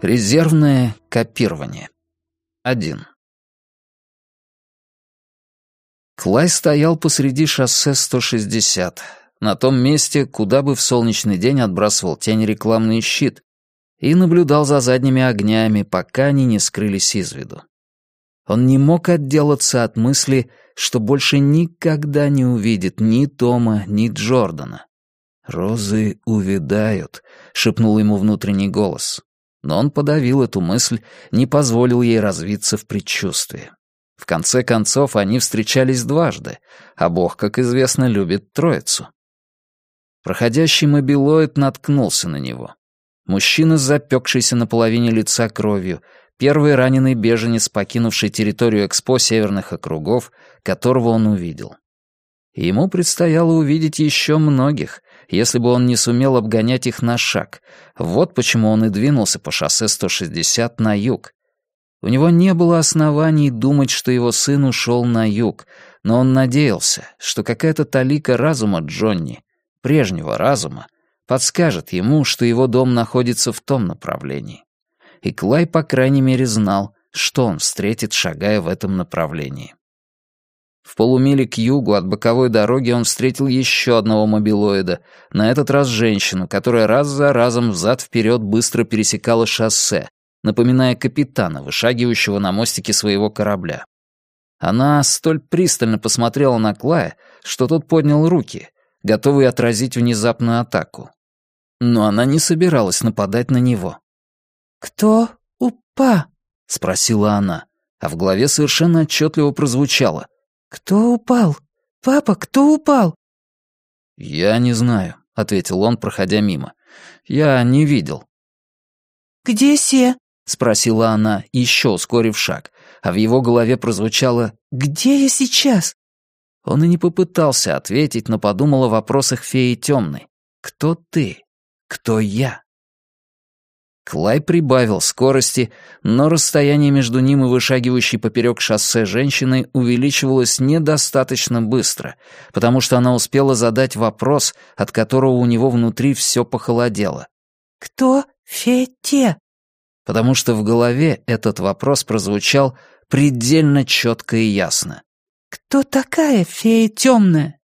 Резервное копирование. 1. Клай стоял посреди шоссе 160, на том месте, куда бы в солнечный день отбрасывал тень рекламный щит, и наблюдал за задними огнями, пока они не скрылись из виду. Он не мог отделаться от мысли, что больше никогда не увидит ни Тома, ни Джордана. «Розы увядают», — шепнул ему внутренний голос. Но он подавил эту мысль, не позволил ей развиться в предчувствии. В конце концов, они встречались дважды, а Бог, как известно, любит троицу. Проходящий мобилоид наткнулся на него. Мужчина, запекшийся на половине лица кровью, первый раненый беженец, покинувший территорию Экспо Северных округов, которого он увидел. Ему предстояло увидеть еще многих, если бы он не сумел обгонять их на шаг. Вот почему он и двинулся по шоссе 160 на юг. У него не было оснований думать, что его сын ушел на юг, но он надеялся, что какая-то талика разума Джонни, прежнего разума, подскажет ему, что его дом находится в том направлении. И Клай, по крайней мере, знал, что он встретит, шагая в этом направлении. В полумиле к югу от боковой дороги он встретил еще одного мобилоида, на этот раз женщину, которая раз за разом взад-вперед быстро пересекала шоссе, напоминая капитана, вышагивающего на мостике своего корабля. Она столь пристально посмотрела на Клая, что тот поднял руки, готовый отразить внезапную атаку. Но она не собиралась нападать на него. «Кто упа?» — спросила она, а в голове совершенно отчетливо прозвучало — «Кто упал? Папа, кто упал?» «Я не знаю», — ответил он, проходя мимо. «Я не видел». «Где все?» — спросила она, еще ускорив шаг, а в его голове прозвучало «Где я сейчас?» Он и не попытался ответить, но подумал о вопросах феи темной. «Кто ты? Кто я?» Клай прибавил скорости, но расстояние между ним и вышагивающей поперек шоссе женщиной увеличивалось недостаточно быстро, потому что она успела задать вопрос, от которого у него внутри все похолодело. «Кто Фете?» Потому что в голове этот вопрос прозвучал предельно четко и ясно. «Кто такая фея темная?»